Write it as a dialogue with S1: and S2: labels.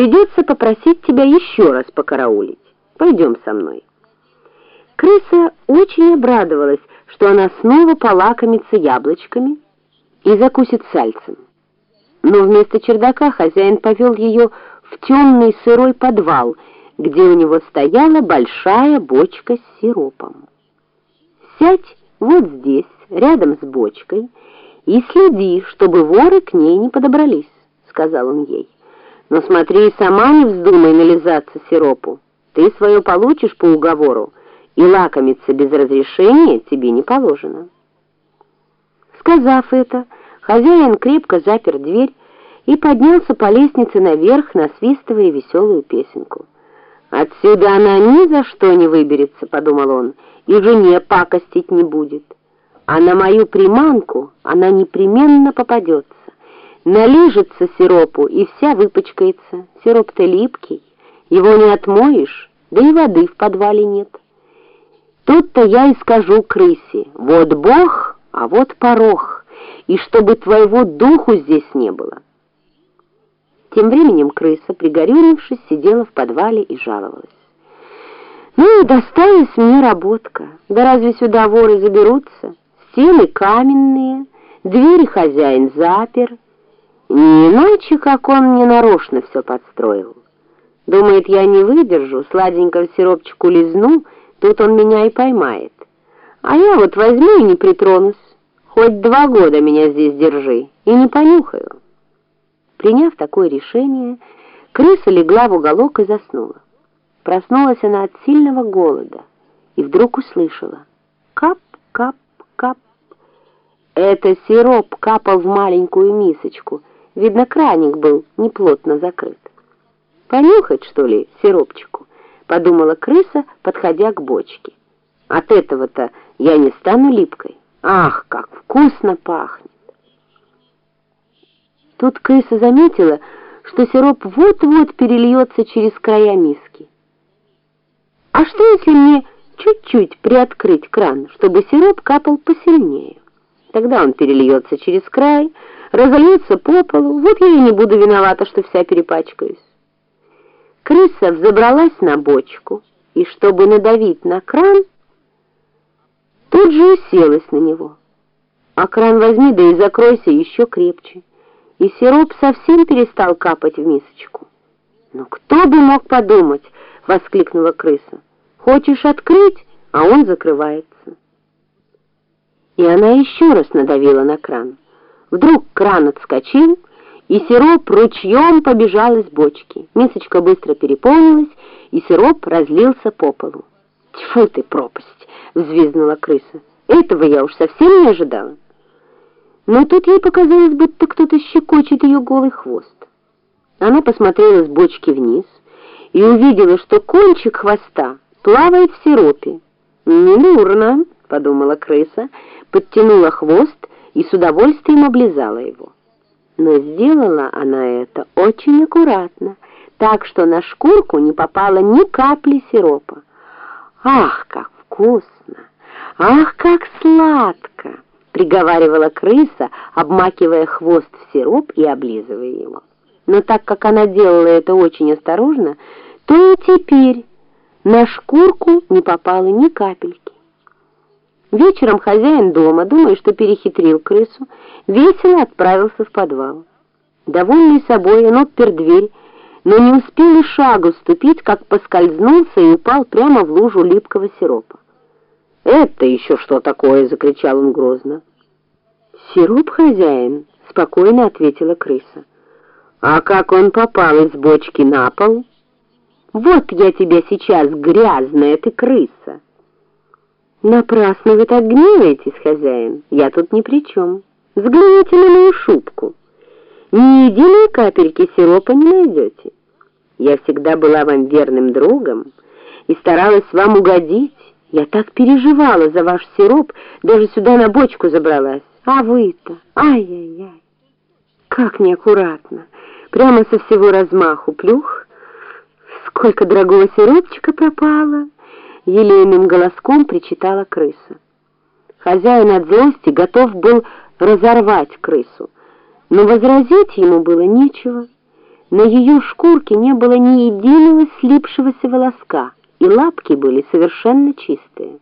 S1: Придется попросить тебя еще раз покараулить. Пойдем со мной». Крыса очень обрадовалась, что она снова полакомится яблочками и закусит сальцем. Но вместо чердака хозяин повел ее в темный сырой подвал, где у него стояла большая бочка с сиропом. «Сядь вот здесь, рядом с бочкой, и следи, чтобы воры к ней не подобрались», — сказал он ей. «Но смотри, сама не вздумай нализаться сиропу. Ты свое получишь по уговору, и лакомиться без разрешения тебе не положено». Сказав это, хозяин крепко запер дверь и поднялся по лестнице наверх, насвистывая веселую песенку. «Отсюда она ни за что не выберется», — подумал он, — «и жене пакостить не будет. А на мою приманку она непременно попадется. Налижется сиропу, и вся выпачкается. Сироп-то липкий, его не отмоешь, да и воды в подвале нет. Тут-то я и скажу крысе, вот Бог, а вот порог, и чтобы твоего духу здесь не было». Тем временем крыса, пригорюнившись, сидела в подвале и жаловалась. «Ну досталась мне работка. Да разве сюда воры заберутся? Стены каменные, двери хозяин запер. Не иначе, как он мне нарочно все подстроил. Думает, я не выдержу, сладенько в сиропчику лизну, тут он меня и поймает. А я вот возьму и не притронусь. Хоть два года меня здесь держи, и не понюхаю». Приняв такое решение, крыса легла в уголок и заснула. Проснулась она от сильного голода и вдруг услышала «кап-кап-кап». Это сироп капал в маленькую мисочку. Видно, краник был неплотно закрыт. «Понюхать, что ли, сиропчику?» — подумала крыса, подходя к бочке. «От этого-то я не стану липкой. Ах, как вкусно пахнет!» Тут крыса заметила, что сироп вот-вот перельется через края миски. А что, если мне чуть-чуть приоткрыть кран, чтобы сироп капал посильнее? Тогда он перельется через край, разольется по полу, вот я и не буду виновата, что вся перепачкаюсь. Крыса взобралась на бочку, и чтобы надавить на кран, тут же уселась на него. А кран возьми, да и закройся еще крепче и сироп совсем перестал капать в мисочку. «Ну кто бы мог подумать!» — воскликнула крыса. «Хочешь открыть, а он закрывается». И она еще раз надавила на кран. Вдруг кран отскочил, и сироп ручьем побежал из бочки. Мисочка быстро переполнилась, и сироп разлился по полу. «Тьфу ты, пропасть!» — взвизгнула крыса. «Этого я уж совсем не ожидала». Но тут ей показалось, будто кто-то щекочет ее голый хвост. Она посмотрела с бочки вниз и увидела, что кончик хвоста плавает в сиропе. «Недурно», — подумала крыса, подтянула хвост и с удовольствием облизала его. Но сделала она это очень аккуратно, так что на шкурку не попало ни капли сиропа. «Ах, как вкусно! Ах, как сладко!» приговаривала крыса, обмакивая хвост в сироп и облизывая его. Но так как она делала это очень осторожно, то и теперь на шкурку не попало ни капельки. Вечером хозяин дома, думая, что перехитрил крысу, весело отправился в подвал. Довольный собой, он отпер дверь, но не успел и шагу ступить, как поскользнулся и упал прямо в лужу липкого сиропа. «Это еще что такое?» — закричал он грозно. «Сироп, хозяин?» — спокойно ответила крыса. «А как он попал из бочки на пол?» «Вот я тебя сейчас, грязная ты крыса!» «Напрасно вы так гневаетесь, хозяин, я тут ни при чем. Взгляните на мою шубку. Ни единой капельки сиропа не найдете. Я всегда была вам верным другом и старалась вам угодить. Я так переживала за ваш сироп, даже сюда на бочку забралась. А вы-то, ай-яй-яй, как неаккуратно, прямо со всего размаху плюх. Сколько дорогого сиропчика пропало, елейным голоском причитала крыса. Хозяин от злости готов был разорвать крысу, но возразить ему было нечего. На ее шкурке не было ни единого слипшегося волоска, и лапки были совершенно чистые.